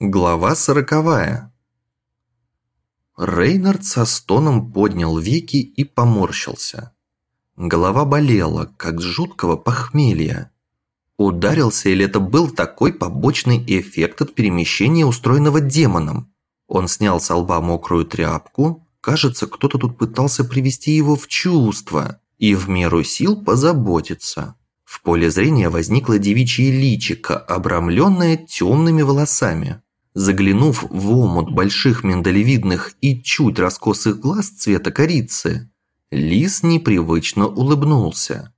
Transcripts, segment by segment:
Глава сороковая. Рейнард со стоном поднял веки и поморщился. Голова болела, как с жуткого похмелья. Ударился или это был такой побочный эффект от перемещения, устроенного демоном? Он снял с лба мокрую тряпку. Кажется, кто-то тут пытался привести его в чувство и в меру сил позаботиться. В поле зрения возникла девичье личико, обрамленное темными волосами. Заглянув в омут больших миндалевидных и чуть раскосых глаз цвета корицы, Лис непривычно улыбнулся.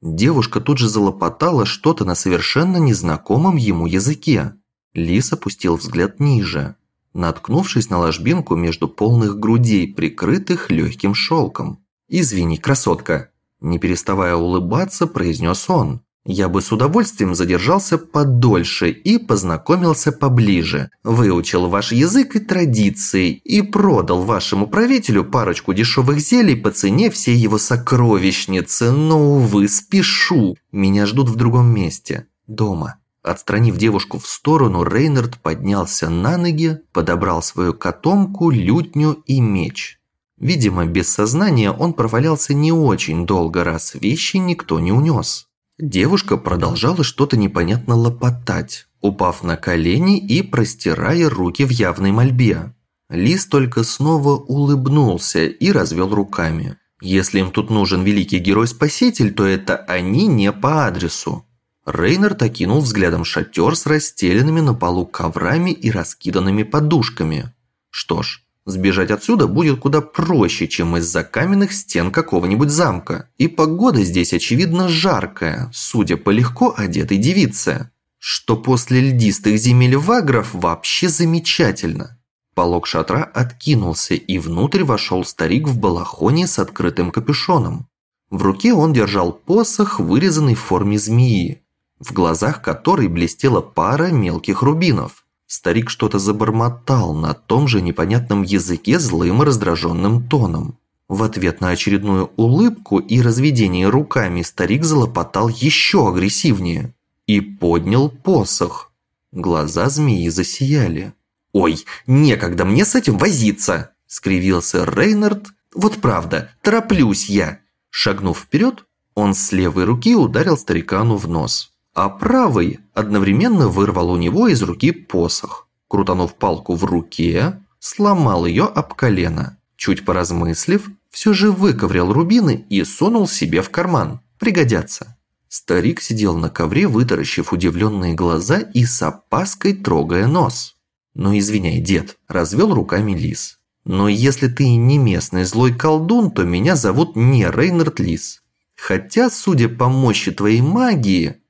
Девушка тут же залопотала что-то на совершенно незнакомом ему языке. Лис опустил взгляд ниже, наткнувшись на ложбинку между полных грудей, прикрытых легким шелком. «Извини, красотка!» Не переставая улыбаться, произнес он. Я бы с удовольствием задержался подольше и познакомился поближе, выучил ваш язык и традиции и продал вашему правителю парочку дешевых зелий по цене всей его сокровищницы, но, увы, спешу. Меня ждут в другом месте. Дома. Отстранив девушку в сторону, Рейнард поднялся на ноги, подобрал свою котомку, лютню и меч. Видимо, без сознания он провалялся не очень долго, раз вещи никто не унес. Девушка продолжала что-то непонятно лопотать, упав на колени и простирая руки в явной мольбе. Лис только снова улыбнулся и развел руками. Если им тут нужен великий герой-спаситель, то это они не по адресу. Рейнер окинул взглядом шатер с расстеленными на полу коврами и раскиданными подушками. Что ж, Сбежать отсюда будет куда проще, чем из-за каменных стен какого-нибудь замка. И погода здесь, очевидно, жаркая, судя по легко одетой девице. Что после льдистых земель вагров вообще замечательно. Полог шатра откинулся, и внутрь вошел старик в балахоне с открытым капюшоном. В руке он держал посох, вырезанный в форме змеи, в глазах которой блестела пара мелких рубинов. Старик что-то забормотал на том же непонятном языке злым и раздраженным тоном. В ответ на очередную улыбку и разведение руками старик залопотал еще агрессивнее и поднял посох. Глаза змеи засияли. «Ой, некогда мне с этим возиться!» – скривился Рейнард. «Вот правда, тороплюсь я!» Шагнув вперед, он с левой руки ударил старикану в нос а правый одновременно вырвал у него из руки посох. Крутанув палку в руке, сломал ее об колено. Чуть поразмыслив, все же выковырял рубины и сунул себе в карман. Пригодятся. Старик сидел на ковре, вытаращив удивленные глаза и с опаской трогая нос. «Ну извиняй, дед», – развел руками лис. «Но если ты не местный злой колдун, то меня зовут не Рейнард Лис. Хотя, судя по мощи твоей магии,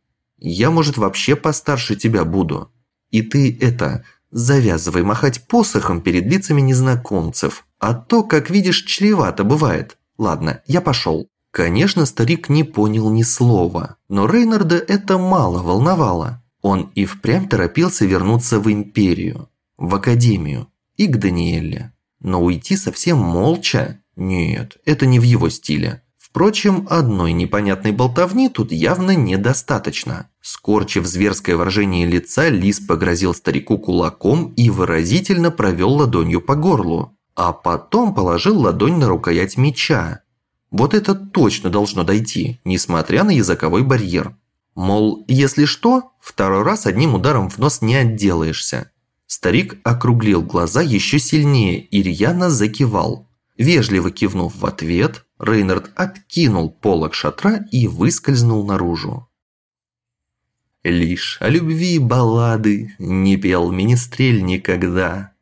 я, может, вообще постарше тебя буду. И ты это, завязывай махать посохом перед лицами незнакомцев. А то, как видишь, чревато бывает. Ладно, я пошел». Конечно, старик не понял ни слова, но Рейнарда это мало волновало. Он и впрямь торопился вернуться в Империю, в Академию и к Даниэле. Но уйти совсем молча? Нет, это не в его стиле. Впрочем, одной непонятной болтовни тут явно недостаточно. Скорчив зверское выражение лица, Лис погрозил старику кулаком и выразительно провел ладонью по горлу. А потом положил ладонь на рукоять меча. Вот это точно должно дойти, несмотря на языковой барьер. Мол, если что, второй раз одним ударом в нос не отделаешься. Старик округлил глаза еще сильнее и рьяно закивал. Вежливо кивнув в ответ, Рейнард откинул полог шатра и выскользнул наружу. Лишь о любви баллады не пел министрель никогда.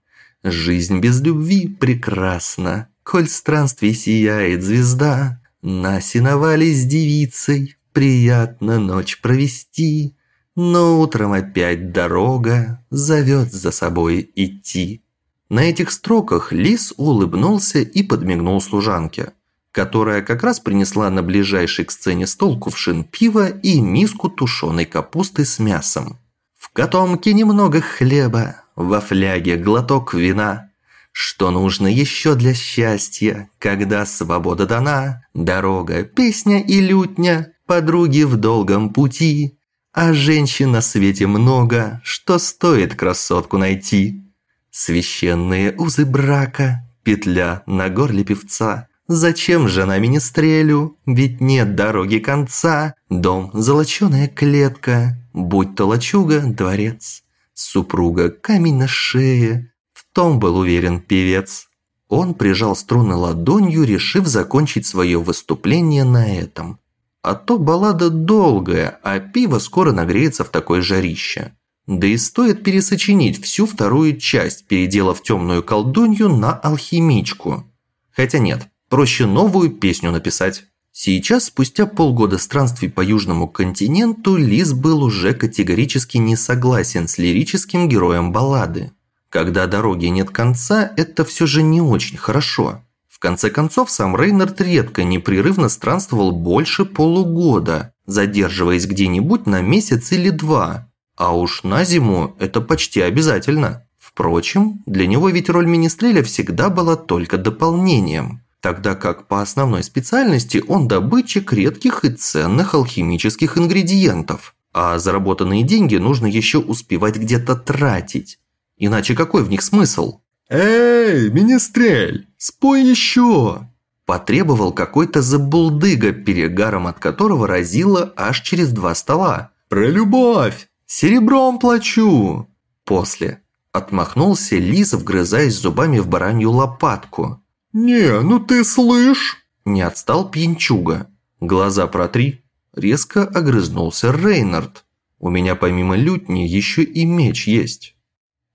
Жизнь без любви прекрасна, коль странствий сияет звезда. На сеновале с девицей приятно ночь провести, но утром опять дорога зовет за собой идти. На этих строках Лис улыбнулся и подмигнул служанке, которая как раз принесла на ближайший к сцене стол кувшин пива и миску тушеной капусты с мясом. В котомке немного хлеба, во фляге глоток вина. Что нужно еще для счастья, когда свобода дана? Дорога, песня и лютня, подруги в долгом пути. А женщин на свете много, что стоит красотку найти. Священные узы брака, петля на горле певца. Зачем же на министрелю? Ведь нет дороги конца. Дом – золоченая клетка, будь то лачуга – дворец. Супруга – камень на шее. В том был уверен певец. Он прижал струны ладонью, решив закончить свое выступление на этом. А то баллада долгая, а пиво скоро нагреется в такое жарище. Да и стоит пересочинить всю вторую часть, переделав темную колдунью на алхимичку. Хотя нет, проще новую песню написать. Сейчас, спустя полгода странствий по Южному континенту, Лис был уже категорически не согласен с лирическим героем баллады. Когда дороги нет конца, это все же не очень хорошо. В конце концов, сам Рейнард редко непрерывно странствовал больше полугода, задерживаясь где-нибудь на месяц или два, а уж на зиму это почти обязательно. Впрочем, для него ведь роль Министреля всегда была только дополнением, тогда как по основной специальности он добытчик редких и ценных алхимических ингредиентов. А заработанные деньги нужно еще успевать где-то тратить. Иначе какой в них смысл? «Эй, Министрель, спой еще!» Потребовал какой-то забулдыга, перегаром от которого разило аж через два стола. «Про любовь!» Серебром плачу!» После. Отмахнулся Лис, вгрызаясь зубами в баранью лопатку. «Не, ну ты слышь!» Не отстал пьянчуга. Глаза протри. Резко огрызнулся Рейнард. «У меня помимо лютни еще и меч есть».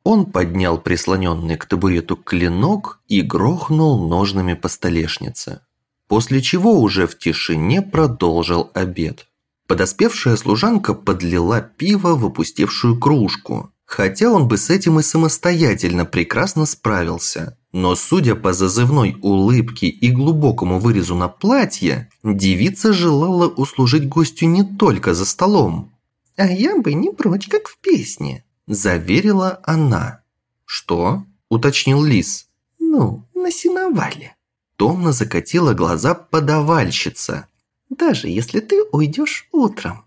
Он поднял прислоненный к табурету клинок и грохнул ножными по столешнице. После чего уже в тишине продолжил обед. Подоспевшая служанка подлила пиво в опустевшую кружку. Хотя он бы с этим и самостоятельно прекрасно справился. Но судя по зазывной улыбке и глубокому вырезу на платье, девица желала услужить гостю не только за столом. «А я бы не прочь, как в песне», – заверила она. «Что?» – уточнил Лис. «Ну, на сеновале». Томно закатила глаза подавальщица даже если ты уйдешь утром».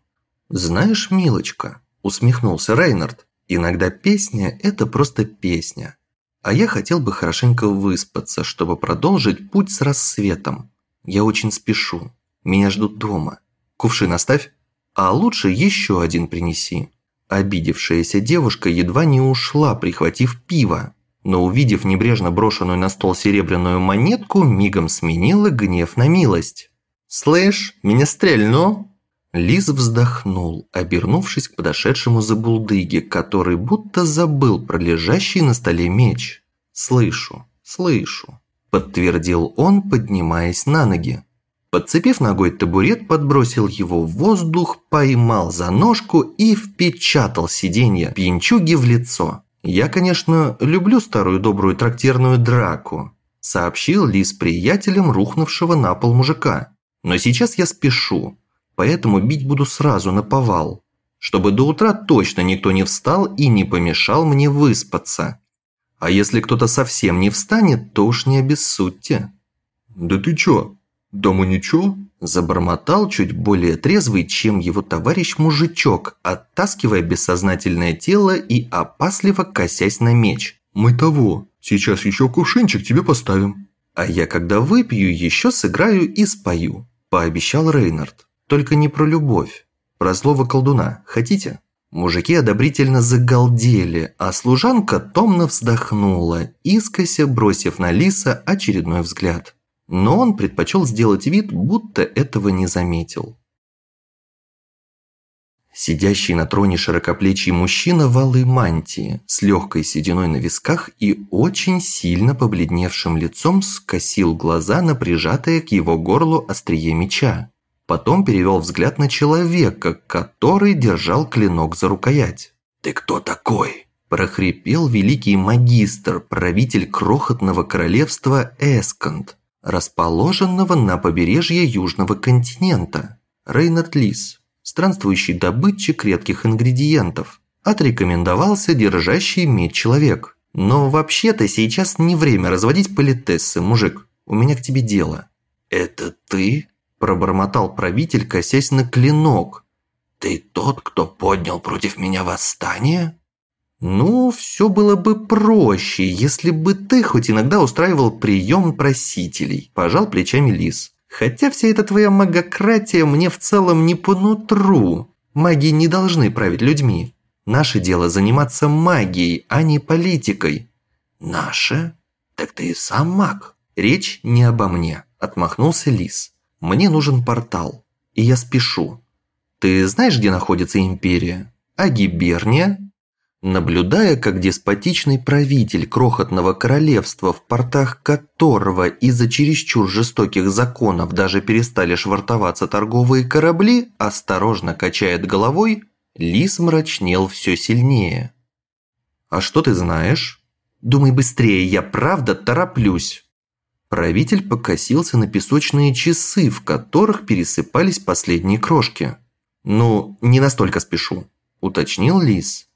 «Знаешь, милочка», – усмехнулся Рейнард, – «иногда песня – это просто песня. А я хотел бы хорошенько выспаться, чтобы продолжить путь с рассветом. Я очень спешу. Меня ждут дома. Кувшин оставь, а лучше еще один принеси». Обидевшаяся девушка едва не ушла, прихватив пиво, но увидев небрежно брошенную на стол серебряную монетку, мигом сменила гнев на милость. «Слышь, меня стрельну!» Лиз вздохнул, обернувшись к подошедшему забулдыге, который будто забыл про лежащий на столе меч. «Слышу, слышу», – подтвердил он, поднимаясь на ноги. Подцепив ногой табурет, подбросил его в воздух, поймал за ножку и впечатал сиденье пьянчуги в лицо. «Я, конечно, люблю старую добрую трактирную драку», – сообщил Лис приятелям рухнувшего на пол мужика. Но сейчас я спешу, поэтому бить буду сразу на повал, чтобы до утра точно никто не встал и не помешал мне выспаться. А если кто-то совсем не встанет, то уж не обессудьте». «Да ты чё? Да мы ничего?» Забормотал чуть более трезвый, чем его товарищ-мужичок, оттаскивая бессознательное тело и опасливо косясь на меч. «Мы того. Сейчас еще кувшинчик тебе поставим». «А я когда выпью, еще сыграю и спою», – пообещал Рейнард. «Только не про любовь. Про злого колдуна. Хотите?» Мужики одобрительно загалдели, а служанка томно вздохнула, искося бросив на Лиса очередной взгляд. Но он предпочел сделать вид, будто этого не заметил. Сидящий на троне широкоплечий мужчина в алой мантии, с легкой сединой на висках и очень сильно побледневшим лицом скосил глаза на прижатое к его горлу острие меча. Потом перевел взгляд на человека, который держал клинок за рукоять. «Ты кто такой?» – прохрипел великий магистр, правитель крохотного королевства Эсконд, расположенного на побережье Южного континента. Рейнард Лис, странствующий добытчик редких ингредиентов. Отрекомендовался держащий меч человек. Но вообще-то сейчас не время разводить политессы, мужик. У меня к тебе дело. «Это ты?» – пробормотал правитель, косясь на клинок. «Ты тот, кто поднял против меня восстание?» «Ну, все было бы проще, если бы ты хоть иногда устраивал прием просителей», – пожал плечами Лис. «Хотя вся эта твоя магократия мне в целом не по нутру. Маги не должны править людьми. Наше дело заниматься магией, а не политикой». «Наше? Так ты и сам маг». «Речь не обо мне», – отмахнулся Лис. «Мне нужен портал, и я спешу. Ты знаешь, где находится Империя? А Гиберния?» Наблюдая, как деспотичный правитель крохотного королевства, в портах которого из-за чересчур жестоких законов даже перестали швартоваться торговые корабли, осторожно качает головой, лис мрачнел все сильнее. «А что ты знаешь?» «Думай быстрее, я правда тороплюсь!» Правитель покосился на песочные часы, в которых пересыпались последние крошки. «Ну, не настолько спешу», – уточнил лис.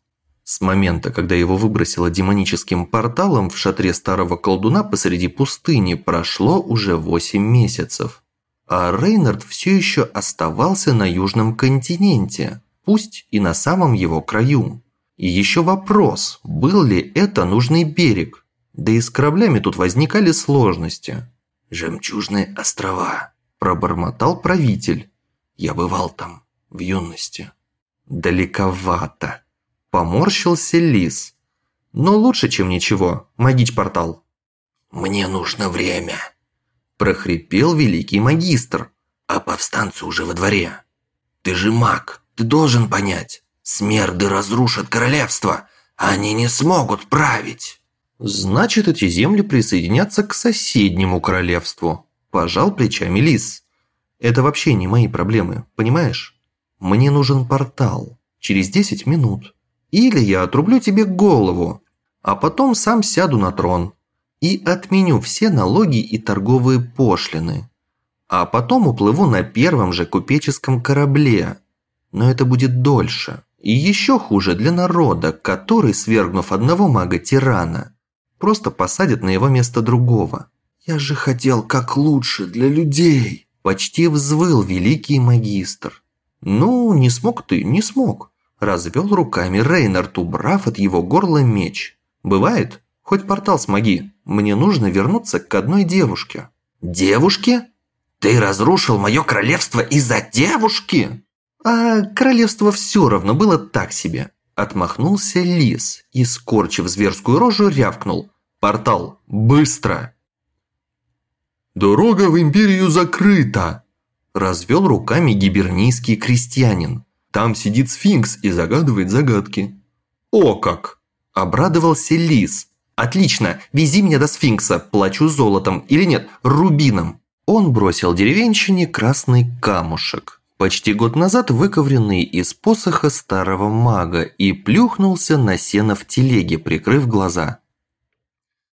С момента, когда его выбросило демоническим порталом в шатре старого колдуна посреди пустыни, прошло уже восемь месяцев. А Рейнард все еще оставался на южном континенте, пусть и на самом его краю. И еще вопрос, был ли это нужный берег. Да и с кораблями тут возникали сложности. «Жемчужные острова», – пробормотал правитель. «Я бывал там в юности». «Далековато», Поморщился лис. Но лучше, чем ничего. Магич портал. «Мне нужно время», – прохрипел великий магистр. «А повстанцы уже во дворе. Ты же маг, ты должен понять. Смерды разрушат королевство, они не смогут править». «Значит, эти земли присоединятся к соседнему королевству», – пожал плечами лис. «Это вообще не мои проблемы, понимаешь? Мне нужен портал. Через десять минут. Или я отрублю тебе голову, а потом сам сяду на трон и отменю все налоги и торговые пошлины. А потом уплыву на первом же купеческом корабле. Но это будет дольше. И еще хуже для народа, который, свергнув одного мага-тирана, просто посадит на его место другого. «Я же хотел как лучше для людей!» Почти взвыл великий магистр. «Ну, не смог ты, не смог. Развел руками Рейнард, убрав от его горла меч. «Бывает? Хоть портал смоги. Мне нужно вернуться к одной девушке». «Девушке? Ты разрушил мое королевство из-за девушки?» «А королевство все равно было так себе». Отмахнулся лис и, скорчив зверскую рожу, рявкнул. «Портал! Быстро!» «Дорога в Империю закрыта!» Развел руками гибернийский крестьянин. Там сидит сфинкс и загадывает загадки». «О как!» – обрадовался лис. «Отлично, вези меня до сфинкса, плачу золотом или нет, рубином». Он бросил деревенщине красный камушек, почти год назад выковыренный из посоха старого мага, и плюхнулся на сено в телеге, прикрыв глаза.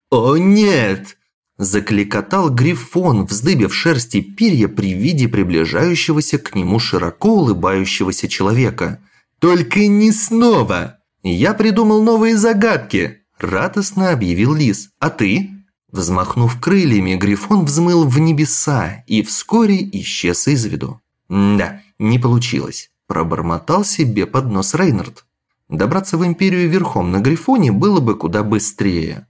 «О нет!» Закликотал грифон, вздыбив шерсти перья при виде приближающегося к нему широко улыбающегося человека. «Только не снова! Я придумал новые загадки!» Радостно объявил лис. «А ты?» Взмахнув крыльями, Грифон взмыл в небеса и вскоре исчез из виду. «Да, не получилось», – пробормотал себе под нос Рейнард. Добраться в Империю верхом на Грифоне было бы куда быстрее.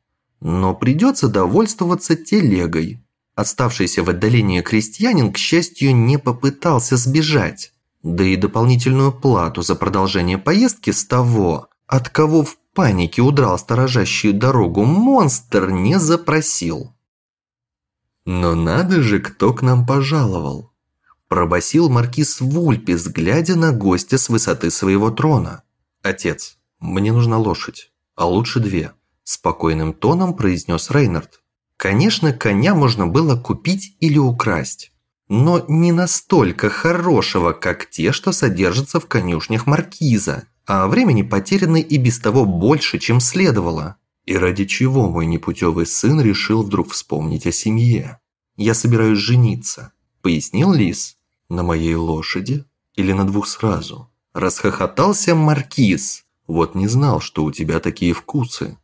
Но придется довольствоваться телегой. Оставшийся в отдалении крестьянин, к счастью, не попытался сбежать. Да и дополнительную плату за продолжение поездки с того, от кого в панике удрал сторожащую дорогу монстр, не запросил. «Но надо же, кто к нам пожаловал!» Пробасил маркиз Вульпис, глядя на гостя с высоты своего трона. «Отец, мне нужна лошадь, а лучше две спокойным тоном произнес Рейнард. Конечно, коня можно было купить или украсть, но не настолько хорошего, как те, что содержатся в конюшнях маркиза, а времени потеряно и без того больше, чем следовало. И ради чего мой непутевый сын решил вдруг вспомнить о семье? Я собираюсь жениться, пояснил Лис. На моей лошади или на двух сразу? Расхохотался маркиз. Вот не знал, что у тебя такие вкусы.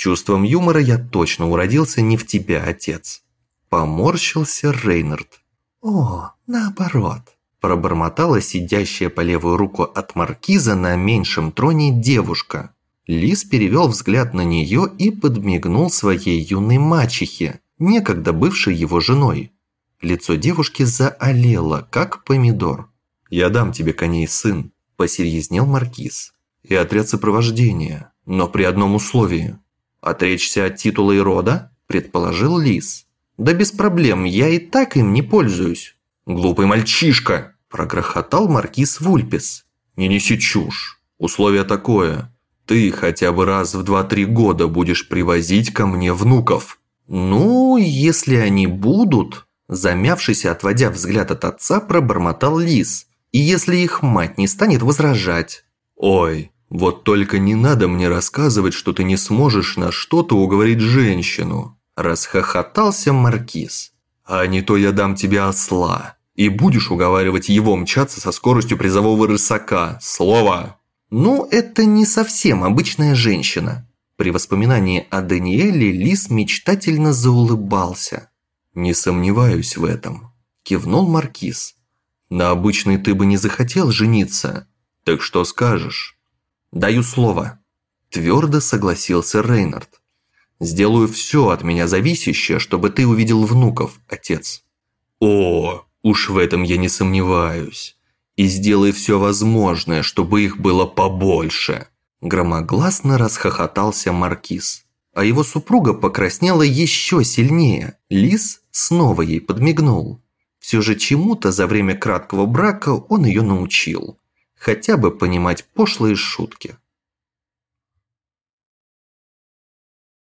Чувством юмора я точно уродился не в тебя, отец. Поморщился Рейнард. О, наоборот. Пробормотала сидящая по левую руку от маркиза на меньшем троне девушка. Лис перевел взгляд на нее и подмигнул своей юной мачехе, некогда бывшей его женой. Лицо девушки заолело, как помидор. «Я дам тебе коней, сын», – посерьезнел маркиз. «И отряд сопровождения, но при одном условии. Отречься от титула и рода?» – предположил Лис. «Да без проблем, я и так им не пользуюсь». «Глупый мальчишка!» – прогрохотал маркиз Вульпис. «Не неси чушь. Условие такое. Ты хотя бы раз в два-три года будешь привозить ко мне внуков». «Ну, если они будут...» Замявшись отводя взгляд от отца, пробормотал Лис. «И если их мать не станет возражать?» «Ой, вот только не надо мне рассказывать, что ты не сможешь на что-то уговорить женщину!» Расхохотался Маркиз. «А не то я дам тебе осла, и будешь уговаривать его мчаться со скоростью призового рысака. Слово!» «Ну, это не совсем обычная женщина». При воспоминании о Даниэле Лис мечтательно заулыбался. «Не сомневаюсь в этом», – кивнул Маркиз. «На обычной ты бы не захотел жениться. Так что скажешь?» «Даю слово», – твердо согласился Рейнард. «Сделаю все от меня зависящее, чтобы ты увидел внуков, отец». «О, уж в этом я не сомневаюсь. И сделай все возможное, чтобы их было побольше», – громогласно расхохотался Маркиз а его супруга покраснела еще сильнее. Лис снова ей подмигнул. Все же чему-то за время краткого брака он ее научил. Хотя бы понимать пошлые шутки.